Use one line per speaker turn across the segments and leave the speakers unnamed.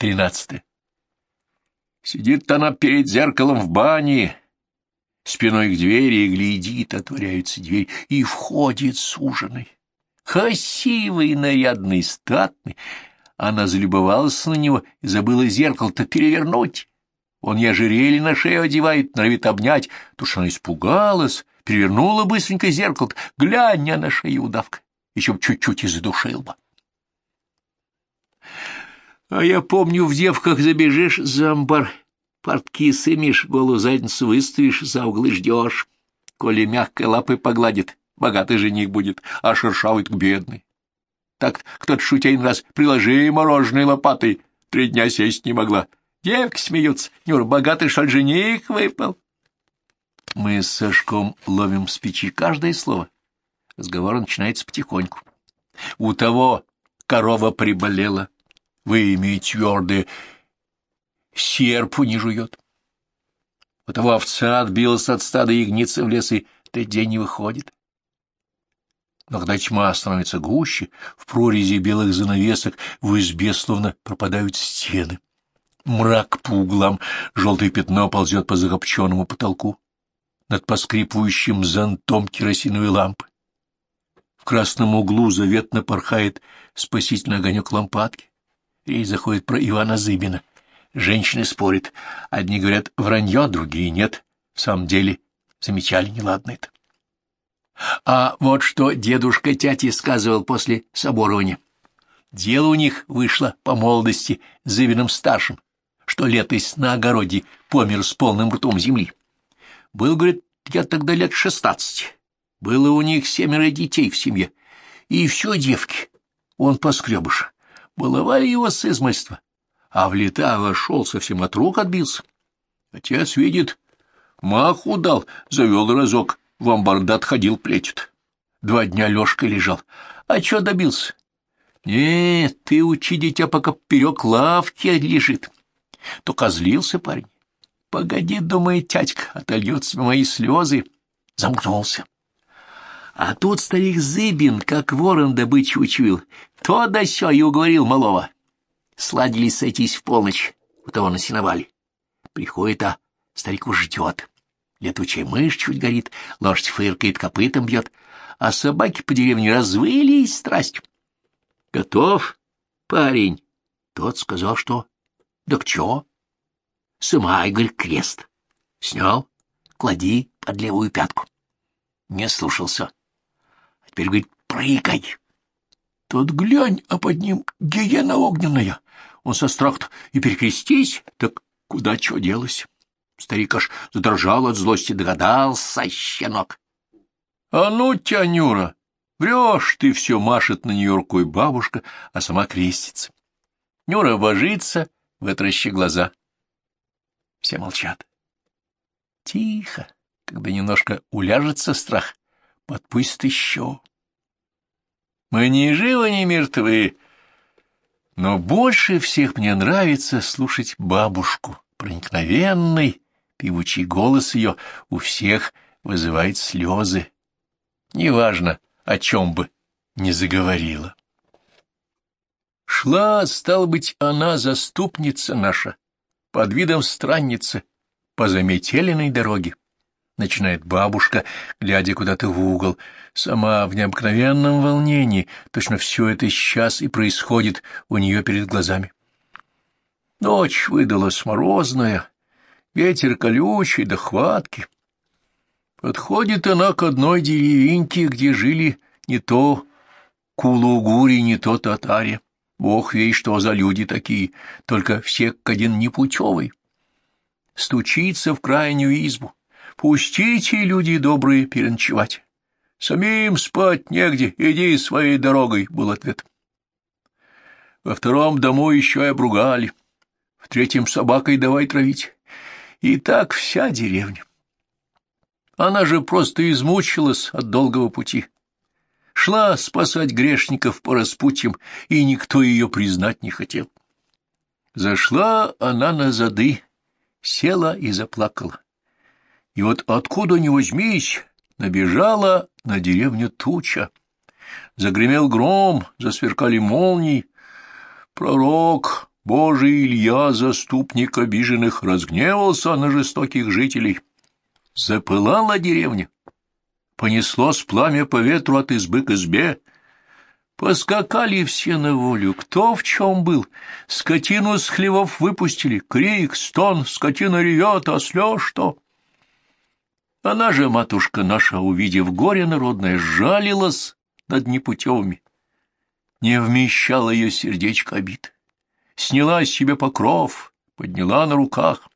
13. Сидит она перед зеркалом в бане, спиной к двери, и глядит, отворяется дверь, и входит суженый. Красивый, нарядный, статный. Она залюбовалась на него и забыла зеркало-то перевернуть. Он ей ожерелье на шею одевает, норовит обнять. То она испугалась, перевернула быстренько зеркало. Глянь, а на шее удавка. Еще чуть-чуть и задушил бы. А я помню, в девках забежишь за амбар, портки сымешь, голую задницу выставишь, за углы ждешь. Коли мягкой лапой погладит, богатый жених будет, а шершавый к бедный. Так кто-то шутя раз приложи мороженой лопатой, три дня сесть не могла. Девки смеются, Нюр, богатый шаль жених выпал. Мы с Сашком ловим с печи каждое слово. Разговор начинается потихоньку. У того корова приболела, вымя твердое, серпу не жует. У того овца отбилась от стада ягницы в лес и тот день не выходит. Но когда тьма становится гуще, в прорези белых занавесок в избе словно пропадают стены. Мрак по углам, желтое пятно ползет по закопченному потолку. Над поскрипывающим зонтом керосиновой лампы. В красном углу заветно порхает спасительный огонек лампадки. Речь заходит про Ивана Зыбина. Женщины спорят. Одни говорят вранье, другие нет. В самом деле замечали неладно это. А вот что дедушка тяти сказывал после соборования. Дело у них вышло по молодости Зыбиным старшим, что летось на огороде помер с полным ртом земли. Был, говорит, я тогда лет шестнадцати. Было у них семеро детей в семье. И все девки. Он поскребыш. Баловали его с измольства. А в лета вошел, совсем от рук отбился. Отец видит, маху дал, завел разок, в амбарда отходил, плетит. Два дня Лёшка лежал. А чё добился? Нет, ты учи дитя, пока поперек лавки лежит. Только злился парень. Погоди, думает тятька, отольются мои слезы. Замкнулся. А тут старик Зыбин, как ворон добычу учуял, то да сё и уговорил малого. Сладились сойтись в полночь, у того насиновали. Приходит, а старик уж ждет. Летучая мышь чуть горит, лошадь фыркает, копытом бьет, а собаки по деревне развылись страстью. Готов, парень? Тот сказал, что... Да к чё? Сымай, говорит, крест. Снял, клади под левую пятку. Не слушался. Теперь, говорит, прыгай. Тот глянь, а под ним гиена огненная. Он со страхом и перекрестись, так куда чё делось? Старик аж задрожал от злости, догадался, щенок. — А ну, тянюра, врешь ты все, машет на нее рукой бабушка, а сама крестится. Нюра божится, вытращи глаза. Все молчат. Тихо, когда немножко уляжется страх, подпустит еще. Мы не живы, не мертвы, но больше всех мне нравится слушать бабушку, проникновенный, певучий голос ее у всех вызывает слезы. Неважно, о чем бы не заговорила. Шла, стал быть, она, заступница наша, под видом странницы, по заметеленной дороге начинает бабушка, глядя куда-то в угол, сама в необыкновенном волнении, точно все это сейчас и происходит у нее перед глазами. Ночь выдалась морозная, ветер колючий да хватки. Подходит она к одной деревеньке, где жили не то кулугури, не то татаре. Бог вей, что за люди такие, только все к один непутевый. Стучится в крайнюю избу Пустите, люди добрые, переночевать. Самим спать негде, иди своей дорогой, — был ответ. Во втором дому еще и обругали, в третьем собакой давай травить. И так вся деревня. Она же просто измучилась от долгого пути. Шла спасать грешников по распутьям, и никто ее признать не хотел. Зашла она на зады, села и заплакала. И вот откуда ни возьмись, набежала на деревню туча. Загремел гром, засверкали молнии. Пророк Божий Илья, заступник обиженных, разгневался на жестоких жителей. Запылала деревня. Понеслось пламя по ветру от избы к избе. Поскакали все на волю, кто в чем был. Скотину с хлевов выпустили, крик, стон, скотина ревет, а слез что? Она же, матушка наша, увидев горе народное, жалилась над непутевыми. Не вмещала ее сердечко обид. Сняла с себя покров, подняла на руках.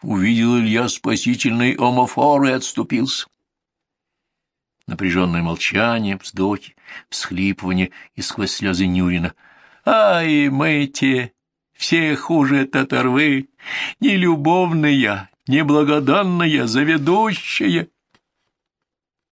Увидел Илья спасительный омофор и отступился. Напряженное молчание, вздохи, всхлипывание и сквозь слезы Нюрина. «Ай, мы те, все хуже татарвы, нелюбовная, неблагодарная, заведущая!»